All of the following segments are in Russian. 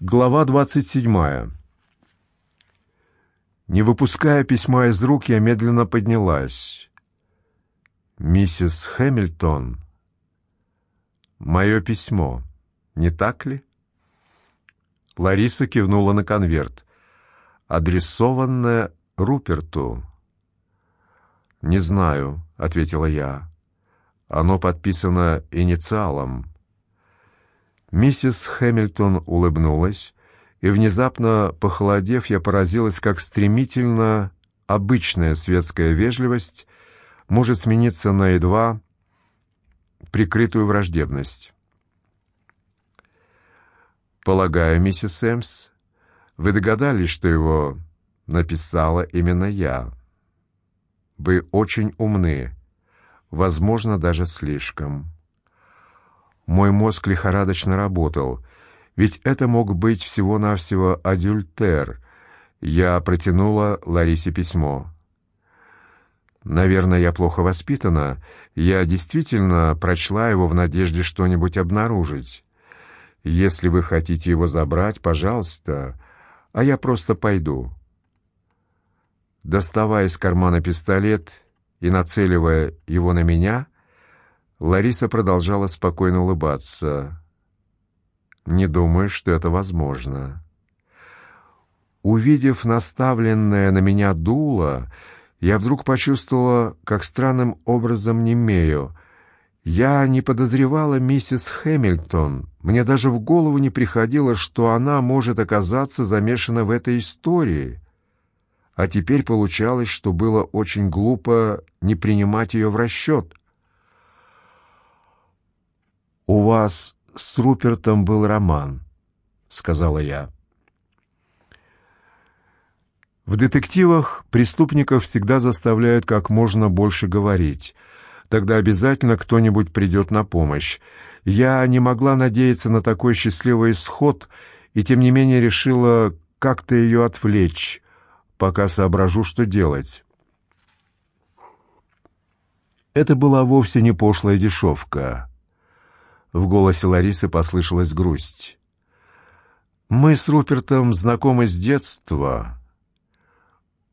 Глава 27. Не выпуская письма из рук, я медленно поднялась. «Миссис Хэмилтон, мое письмо, не так ли?» Лариса кивнула на конверт. «Адресованное Руперту». «Не знаю», — ответила я. «Оно подписано инициалом». Миссис Хэмилтон улыбнулась, и внезапно, похолодев, я поразилась, как стремительно обычная светская вежливость может смениться на едва прикрытую враждебность. Полагаю, миссис Эмс, вы догадались, что его написала именно я. Вы очень умны, возможно, даже слишком. Мой мозг лихорадочно работал, ведь это мог быть всего-навсего адюльтер. Я протянула Ларисе письмо. Наверное, я плохо воспитана. Я действительно прочла его в надежде что-нибудь обнаружить. Если вы хотите его забрать, пожалуйста, а я просто пойду. Доставая из кармана пистолет и нацеливая его на меня, Лариса продолжала спокойно улыбаться. «Не думаю, что это возможно». Увидев наставленное на меня дуло, я вдруг почувствовала, как странным образом немею. Я не подозревала миссис Хэмилтон. Мне даже в голову не приходило, что она может оказаться замешана в этой истории. А теперь получалось, что было очень глупо не принимать ее в расчет. «У вас с Рупертом был роман», — сказала я. В детективах преступников всегда заставляют как можно больше говорить. Тогда обязательно кто-нибудь придет на помощь. Я не могла надеяться на такой счастливый исход и тем не менее решила как-то ее отвлечь, пока соображу, что делать. Это была вовсе не пошлая дешевка. В голосе Ларисы послышалась грусть. «Мы с Рупертом знакомы с детства.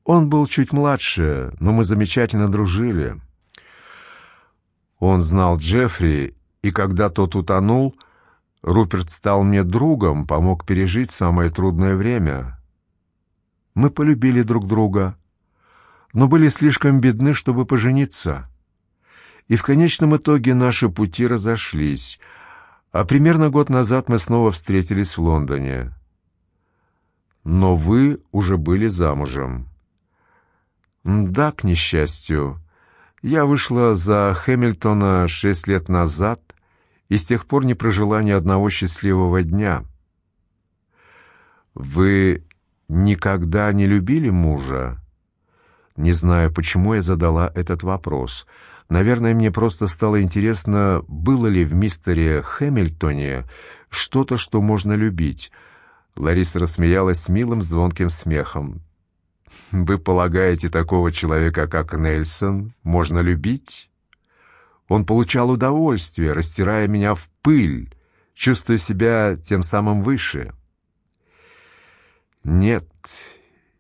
Он был чуть младше, но мы замечательно дружили. Он знал Джеффри, и когда тот утонул, Руперт стал мне другом, помог пережить самое трудное время. Мы полюбили друг друга, но были слишком бедны, чтобы пожениться» и в конечном итоге наши пути разошлись, а примерно год назад мы снова встретились в Лондоне. Но вы уже были замужем. Да, к несчастью. Я вышла за Хэмилтона шесть лет назад и с тех пор не прожила ни одного счастливого дня. Вы никогда не любили мужа? Не знаю, почему я задала этот вопрос — Наверное, мне просто стало интересно, было ли в мистере Хэмилтоне что-то, что можно любить. Лариса рассмеялась милым звонким смехом. «Вы полагаете, такого человека, как Нельсон, можно любить?» Он получал удовольствие, растирая меня в пыль, чувствуя себя тем самым выше. «Нет,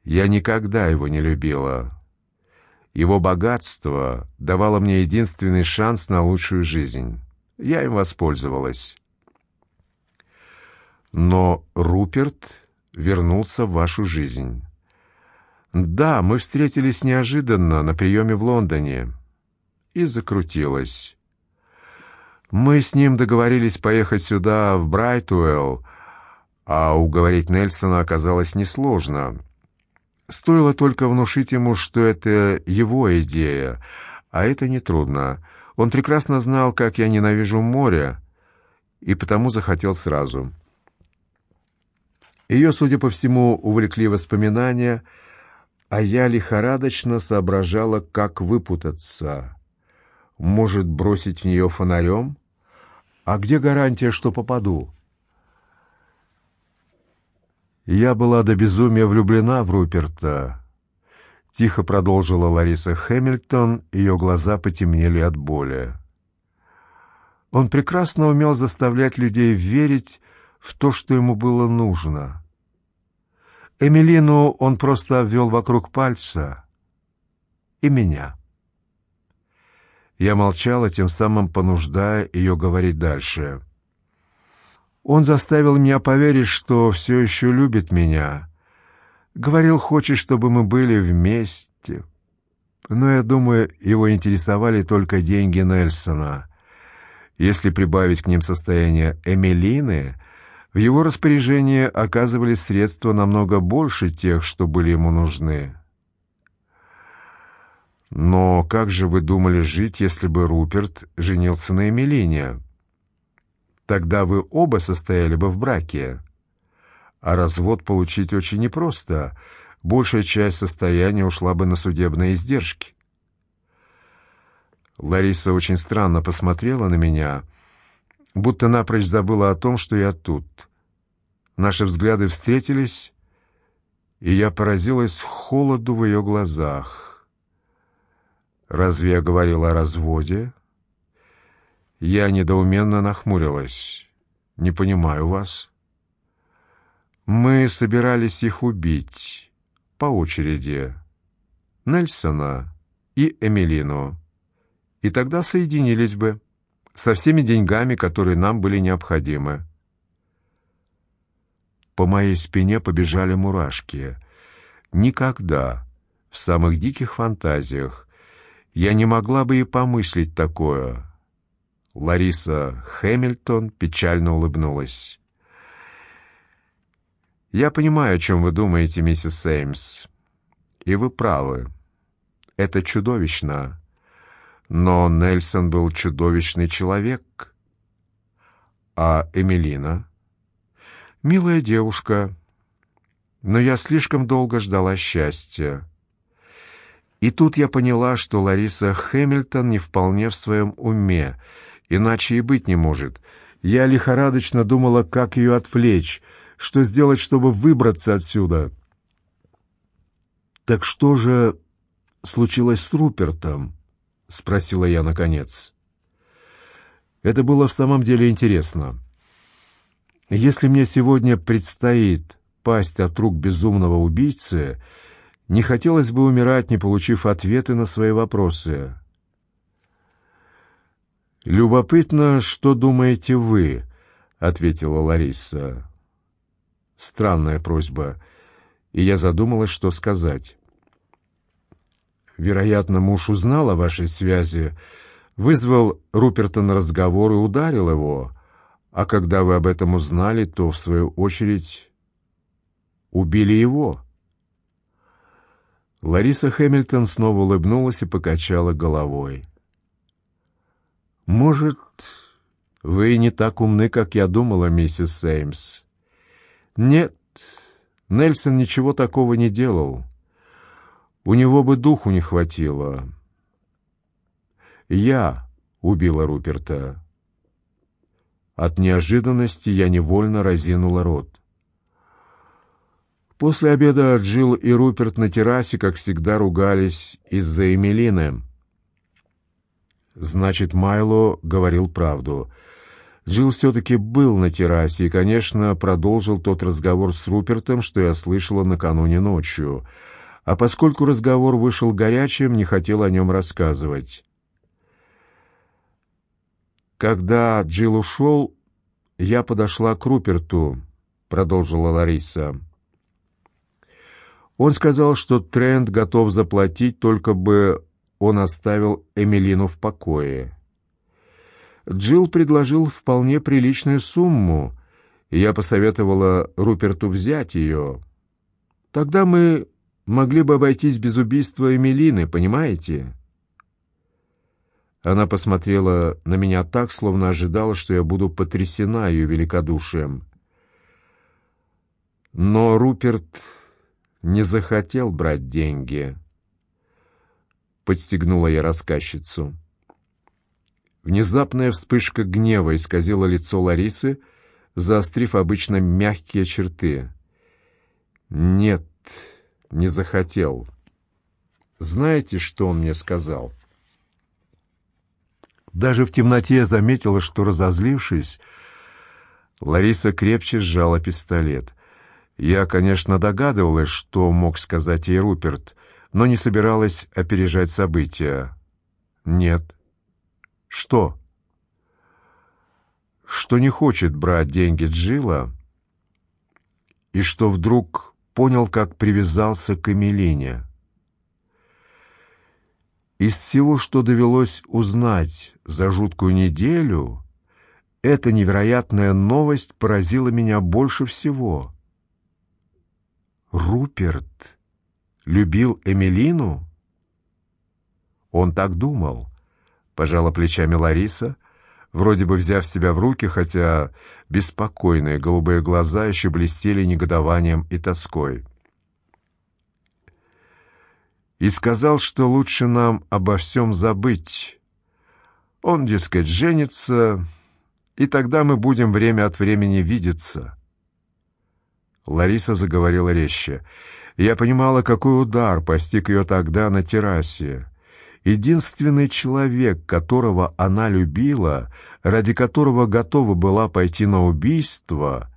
я никогда его не любила. Его богатство давало мне единственный шанс на лучшую жизнь. Я им воспользовалась. Но Руперт вернулся в вашу жизнь. Да, мы встретились неожиданно на приеме в Лондоне. И закрутилось. Мы с ним договорились поехать сюда, в Брайтуэлл, а уговорить Нельсона оказалось несложно — Стоило только внушить ему, что это его идея, а это нетрудно. Он прекрасно знал, как я ненавижу море, и потому захотел сразу. Ее, судя по всему, увлекли воспоминания, а я лихорадочно соображала, как выпутаться. Может, бросить в нее фонарем? А где гарантия, что попаду? Я была до безумия влюблена в Руперта. Тихо продолжила Лариса Хэмилтон, ее глаза потемнели от боли. Он прекрасно умел заставлять людей верить в то, что ему было нужно. Эмилину он просто обвел вокруг пальца и меня. Я молчала, тем самым понуждая ее говорить дальше. Он заставил меня поверить, что все еще любит меня. Говорил, хочет, чтобы мы были вместе. Но, я думаю, его интересовали только деньги Нельсона. Если прибавить к ним состояние Эмилины, в его распоряжении оказывались средства намного больше тех, что были ему нужны. Но как же вы думали жить, если бы Руперт женился на Эмилине? Тогда вы оба состояли бы в браке. А развод получить очень непросто. Большая часть состояния ушла бы на судебные издержки. Лариса очень странно посмотрела на меня, будто напрочь забыла о том, что я тут. Наши взгляды встретились, и я поразилась холоду в ее глазах. Разве я говорил о разводе? Я недоуменно нахмурилась. Не понимаю вас. Мы собирались их убить по очереди. Нельсона и Эмилину. И тогда соединились бы со всеми деньгами, которые нам были необходимы. По моей спине побежали мурашки. Никогда в самых диких фантазиях я не могла бы и помыслить такое. Лариса Хэмилтон печально улыбнулась. Я понимаю, о чем вы думаете, миссис Сеймс. И вы правы. Это чудовищно. Но Нельсон был чудовищный человек. А Эмилина? Милая девушка. Но я слишком долго ждала счастья. И тут я поняла, что Лариса Хэмилтон не вполне в своем уме, иначе и быть не может. Я лихорадочно думала, как ее отвлечь, что сделать, чтобы выбраться отсюда. «Так что же случилось с Рупертом?» — спросила я наконец. Это было в самом деле интересно. Если мне сегодня предстоит пасть от рук безумного убийцы, не хотелось бы умирать, не получив ответы на свои вопросы. «Любопытно, что думаете вы?» — ответила Лариса. Странная просьба, и я задумалась, что сказать. Вероятно, муж узнал о вашей связи, вызвал Руперта на разговор и ударил его, а когда вы об этом узнали, то, в свою очередь, убили его. Лариса Хэмилтон снова улыбнулась и покачала головой. «Может, вы не так умны, как я думала, миссис Сеймс?» «Нет, Нельсон ничего такого не делал. У него бы духу не хватило. Я убила Руперта». От неожиданности я невольно разинула рот. После обеда Джилл и Руперт на террасе, как всегда, ругались из-за Эмилины. Значит, Майло говорил правду. Джилл все-таки был на террасе и, конечно, продолжил тот разговор с Рупертом, что я слышала накануне ночью. А поскольку разговор вышел горячим, не хотел о нем рассказывать. Когда Джилл ушел, я подошла к Руперту, продолжила Лариса. Он сказал, что Трент готов заплатить, только бы он оставил Эмилину в покое. Джилл предложил вполне приличную сумму, и я посоветовала Руперту взять ее. Тогда мы могли бы обойтись без убийства Эмилины, понимаете? Она посмотрела на меня так, словно ожидала, что я буду потрясена ее великодушием. Но Руперт не захотел брать деньги. Подстегнула я рассказчицу. Внезапная вспышка гнева исказила лицо Ларисы, заострив обычно мягкие черты. «Нет, не захотел. Знаете, что он мне сказал?» Даже в темноте я заметила, что, разозлившись, Лариса крепче сжала пистолет. Я, конечно, догадывалась, что мог сказать ей Руперт, но не собиралась опережать события. Нет. Что? Что не хочет брать деньги Джилла, и что вдруг понял, как привязался к Эмилине. Из всего, что довелось узнать за жуткую неделю, эта невероятная новость поразила меня больше всего. Руперт любил Эмилину? Он так думал, пожала плечами Лариса, вроде бы взяв себя в руки, хотя беспокойные голубые глаза еще блестели негодованием и тоской. И сказал, что лучше нам обо всем забыть. Он, дескать, женится, и тогда мы будем время от времени видеться. Лариса заговорила резче. Я понимала, какой удар постиг ее тогда на террасе. Единственный человек, которого она любила, ради которого готова была пойти на убийство,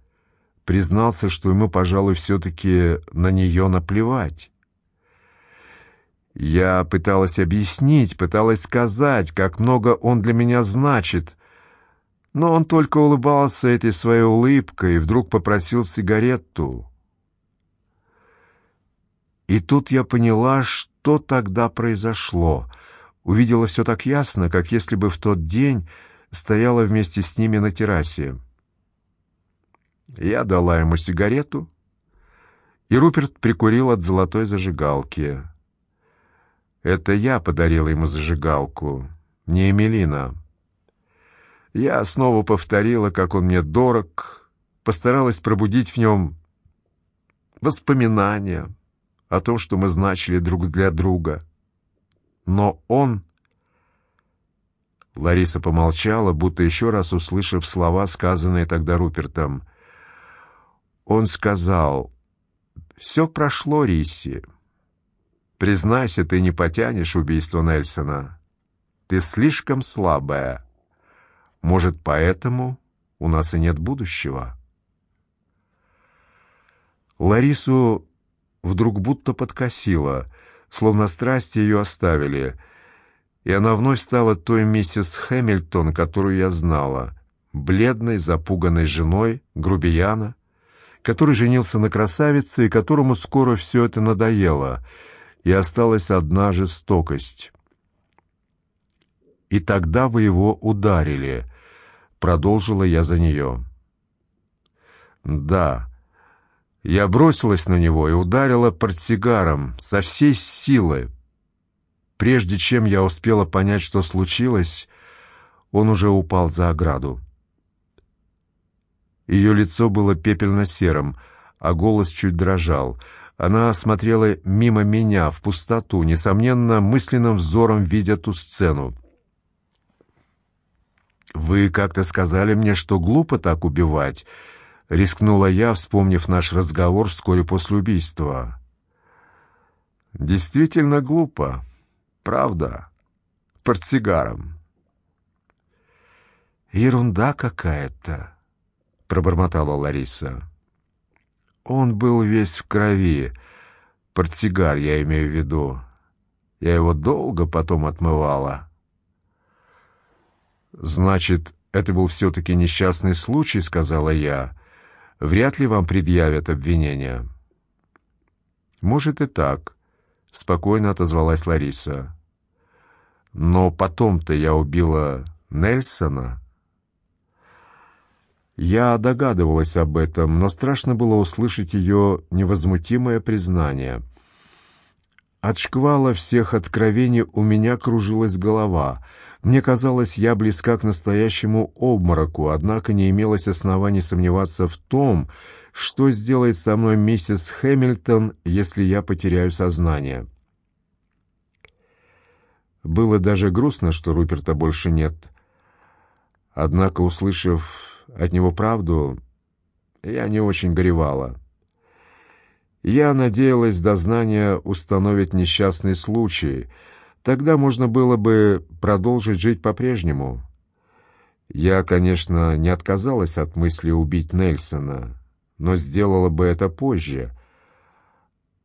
признался, что ему, пожалуй, все-таки на нее наплевать. Я пыталась объяснить, пыталась сказать, как много он для меня значит, но он только улыбался этой своей улыбкой и вдруг попросил сигарету. И тут я поняла, что тогда произошло. Увидела все так ясно, как если бы в тот день стояла вместе с ними на террасе. Я дала ему сигарету, и Руперт прикурил от золотой зажигалки. Это я подарила ему зажигалку, не Эмилина. Я снова повторила, как он мне дорог, постаралась пробудить в нем воспоминания, о том, что мы значили друг для друга. Но он... Лариса помолчала, будто еще раз услышав слова, сказанные тогда Рупертом. Он сказал, «Все прошло, Риси. Признайся, ты не потянешь убийство Нельсона. Ты слишком слабая. Может, поэтому у нас и нет будущего?» Ларису вдруг будто подкосило, словно страсти ее оставили, и она вновь стала той миссис Хэмилтон, которую я знала, бледной, запуганной женой грубияна, который женился на красавице и которому скоро все это надоело, и осталась одна жестокость. «И тогда вы его ударили», — продолжила я за нее. «Да», я бросилась на него и ударила портсигаром со всей силы. Прежде чем я успела понять, что случилось, он уже упал за ограду. Ее лицо было пепельно-серым, а голос чуть дрожал. Она смотрела мимо меня, в пустоту, несомненно, мысленным взором видя ту сцену. «Вы как-то сказали мне, что глупо так убивать», — рискнула я, вспомнив наш разговор вскоре после убийства. «Действительно глупо, правда, портсигаром». «Ерунда какая-то», — пробормотала Лариса. «Он был весь в крови, портсигар, я имею в виду. Я его долго потом отмывала». «Значит, это был все-таки несчастный случай», — сказала я, — вряд ли вам предъявят обвинения. Может и так, спокойно отозвалась Лариса. Но потом-то я убила Нельсона. Я догадывалась об этом, но страшно было услышать ее невозмутимое признание. От шквала всех откровений у меня кружилась голова — мне казалось, я близка к настоящему обмороку, однако не имелось оснований сомневаться в том, что сделает со мной миссис Хэмилтон, если я потеряю сознание. Было даже грустно, что Руперта больше нет. Однако, услышав от него правду, я не очень горевала. Я надеялась, дознание установить несчастный случай — Тогда можно было бы продолжить жить по-прежнему. Я, конечно, не отказалась от мысли убить Нельсона, но сделала бы это позже.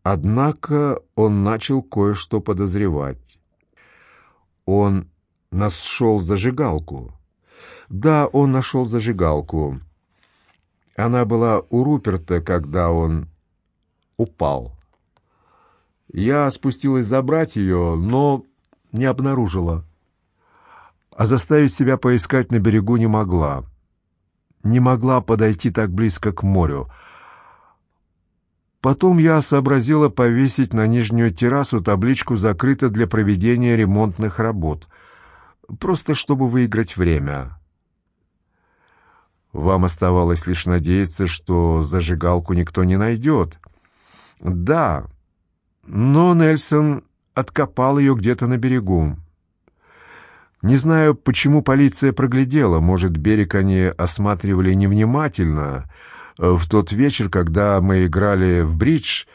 Однако он начал кое-что подозревать. Он нашел зажигалку. Да, он нашел зажигалку. Она была у Руперта, когда он упал. Я спустилась забрать ее, но не обнаружила. А заставить себя поискать на берегу не могла. Не могла подойти так близко к морю. Потом я сообразила повесить на нижнюю террасу табличку «Закрыто для проведения ремонтных работ», просто чтобы выиграть время. Вам оставалось лишь надеяться, что зажигалку никто не найдет. Да, но Нельсон откопал ее где-то на берегу. Не знаю, почему полиция проглядела, может, берег они осматривали невнимательно. В тот вечер, когда мы играли в бридж,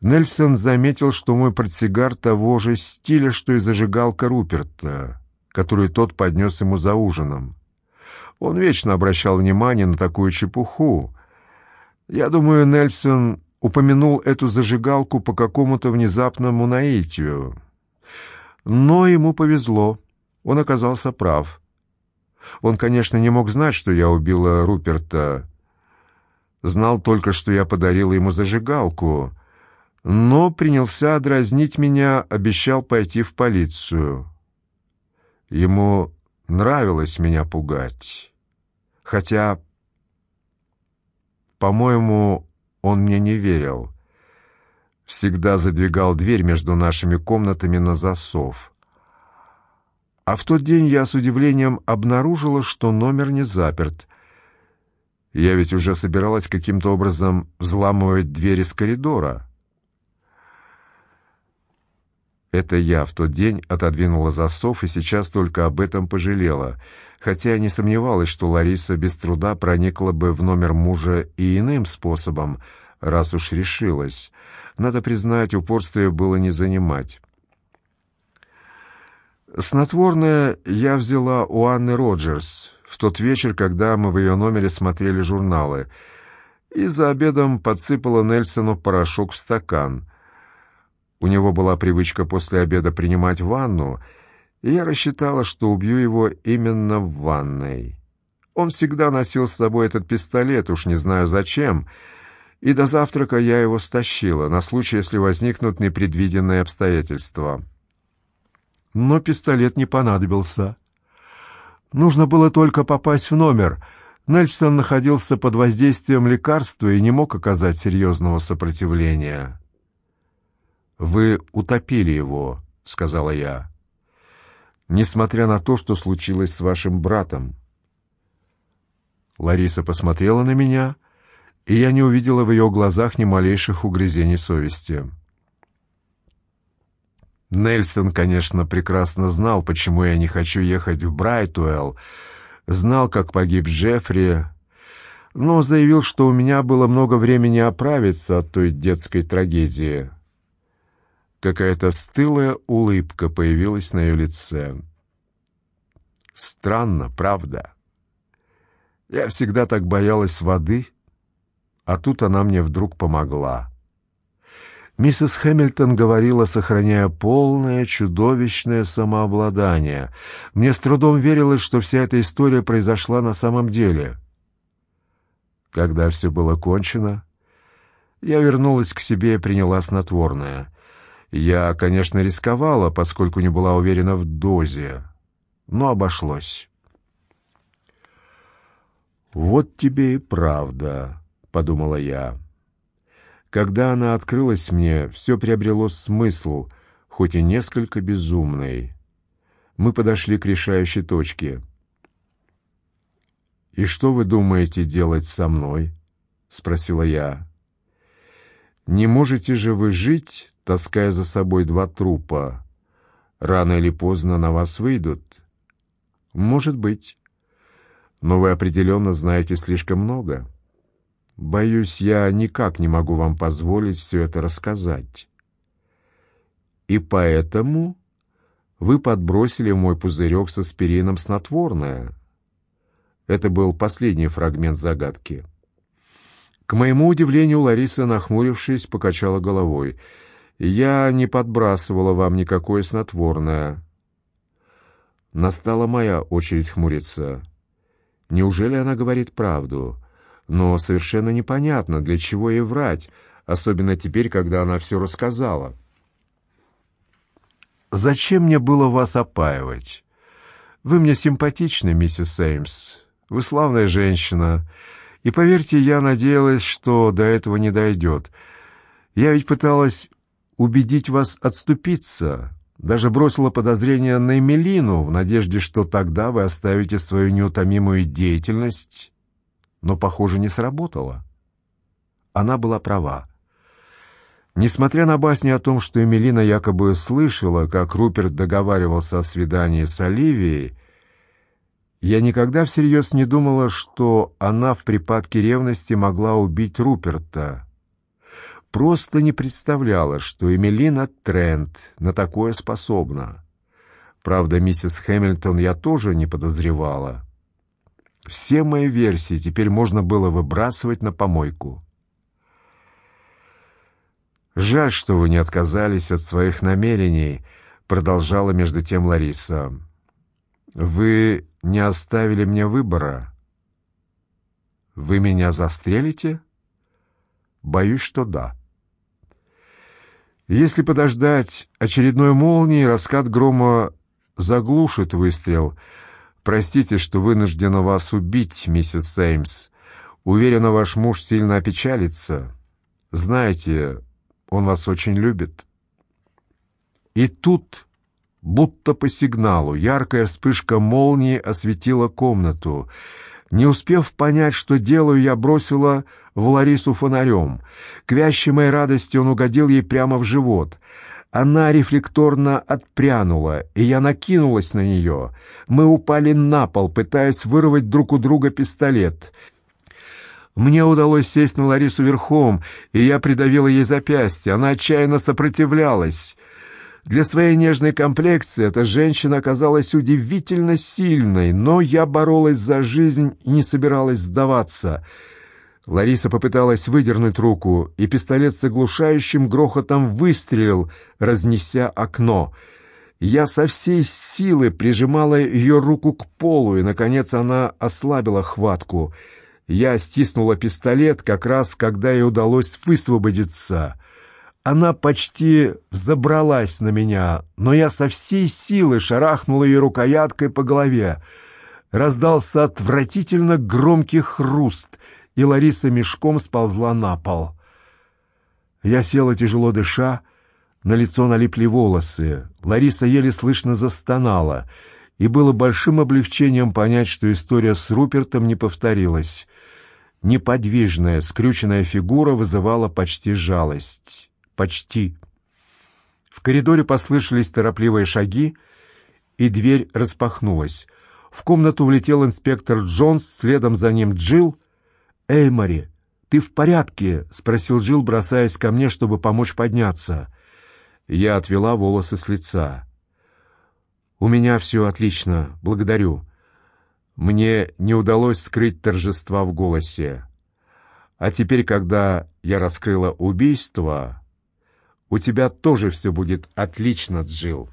Нельсон заметил, что мой портсигар того же стиля, что и зажигалка Руперта, которую тот поднес ему за ужином. Он вечно обращал внимание на такую чепуху. Я думаю, Нельсон упомянул эту зажигалку по какому-то внезапному наитию. Но ему повезло. Он оказался прав. Он, конечно, не мог знать, что я убила Руперта. Знал только, что я подарила ему зажигалку, но принялся дразнить меня, обещал пойти в полицию. Ему нравилось меня пугать. Хотя, по-моему, он мне не верил. Всегда задвигал дверь между нашими комнатами на засов. А в тот день я с удивлением обнаружила, что номер не заперт. Я ведь уже собиралась каким-то образом взламывать двери с коридора. Это я в тот день отодвинула засов и сейчас только об этом пожалела, хотя не сомневалась, что Лариса без труда проникла бы в номер мужа и иным способом, раз уж решилась. Надо признать, упорствие было не занимать. Снотворное я взяла у Анны Роджерс в тот вечер, когда мы в ее номере смотрели журналы, и за обедом подсыпала Нельсону порошок в стакан — у него была привычка после обеда принимать ванну, я рассчитала, что убью его именно в ванной. Он всегда носил с собой этот пистолет, уж не знаю зачем, и до завтрака я его стащила, на случай, если возникнут непредвиденные обстоятельства. Но пистолет не понадобился. Нужно было только попасть в номер. Нельсон находился под воздействием лекарства и не мог оказать серьезного сопротивления. «Вы утопили его», — сказала я. «Несмотря на то, что случилось с вашим братом». Лариса посмотрела на меня, и я не увидела в ее глазах ни малейших угрызений совести. Нельсон, конечно, прекрасно знал, почему я не хочу ехать в Брайтуэлл, знал, как погиб Джеффри, но заявил, что у меня было много времени оправиться от той детской трагедии. Какая-то стылая улыбка появилась на ее лице. Странно, правда? Я всегда так боялась воды, а тут она мне вдруг помогла. Миссис Хэмилтон говорила, сохраняя полное чудовищное самообладание. Мне с трудом верилось, что вся эта история произошла на самом деле. Когда все было кончено, я вернулась к себе и приняла снотворное. Я, конечно, рисковала, поскольку не была уверена в дозе, но обошлось. «Вот тебе и правда», — подумала я. Когда она открылась мне, все приобрело смысл, хоть и несколько безумный. Мы подошли к решающей точке. «И что вы думаете делать со мной?» — спросила я. «Не можете же вы жить таская за собой два трупа. Рано или поздно на вас выйдут. Может быть. Но вы определенно знаете слишком много. Боюсь, я никак не могу вам позволить все это рассказать. И поэтому вы подбросили в мой пузырек со спирином снотворное. Это был последний фрагмент загадки. К моему удивлению, Лариса, нахмурившись, покачала головой. «Я не подбрасывала вам никакое снотворное». Настала моя очередь хмуриться. Неужели она говорит правду? Но совершенно непонятно, для чего ей врать, особенно теперь, когда она все рассказала. «Зачем мне было вас опаивать? Вы мне симпатичны, миссис Сеймс. Вы славная женщина. И поверьте, я надеялась, что до этого не дойдет. Я ведь пыталась убедить вас отступиться, даже бросила подозрение на Эмилину в надежде, что тогда вы оставите свою неутомимую деятельность, но, похоже, не сработало. Она была права. Несмотря на басни о том, что Эмилина якобы слышала, как Руперт договаривался о свидании с Оливией, я никогда всерьез не думала, что она в припадке ревности могла убить Руперта. Просто не представляла, что Эмилина Трент на такое способна. Правда, миссис Хэмилтон я тоже не подозревала. Все мои версии теперь можно было выбрасывать на помойку. «Жаль, что вы не отказались от своих намерений», — продолжала между тем Лариса. «Вы не оставили мне выбора. Вы меня застрелите? Боюсь, что да. Если подождать очередной молнии, раскат грома заглушит выстрел. Простите, что вынуждена вас убить, миссис Сеймс. Уверена, ваш муж сильно опечалится. Знаете, он вас очень любит. И тут Будто по сигналу яркая вспышка молнии осветила комнату. Не успев понять, что делаю, я бросила в Ларису фонарем. К вящей моей радости он угодил ей прямо в живот. Она рефлекторно отпрянула, и я накинулась на нее. Мы упали на пол, пытаясь вырвать друг у друга пистолет. Мне удалось сесть на Ларису верхом, и я придавила ей запястье. Она отчаянно сопротивлялась. Для своей нежной комплекции эта женщина оказалась удивительно сильной, но я боролась за жизнь и не собиралась сдаваться. Лариса попыталась выдернуть руку, и пистолет с оглушающим грохотом выстрелил, разнеся окно. Я со всей силы прижимала ее руку к полу, и, наконец, она ослабила хватку. Я стиснула пистолет как раз, когда ей удалось высвободиться — она почти взобралась на меня, но я со всей силы шарахнул ее рукояткой по голове. Раздался отвратительно громкий хруст, и Лариса мешком сползла на пол. Я села тяжело дыша, на лицо налипли волосы. Лариса еле слышно застонала, и было большим облегчением понять, что история с Рупертом не повторилась. Неподвижная, скрюченная фигура вызывала почти жалость. Почти. В коридоре послышались торопливые шаги, и дверь распахнулась. В комнату влетел инспектор Джонс, следом за ним Джилл. «Эй, Мари, ты в порядке?» — спросил Джилл, бросаясь ко мне, чтобы помочь подняться. Я отвела волосы с лица. «У меня все отлично, благодарю». Мне не удалось скрыть торжества в голосе. А теперь, когда я раскрыла убийство, у тебя тоже все будет отлично, Джил.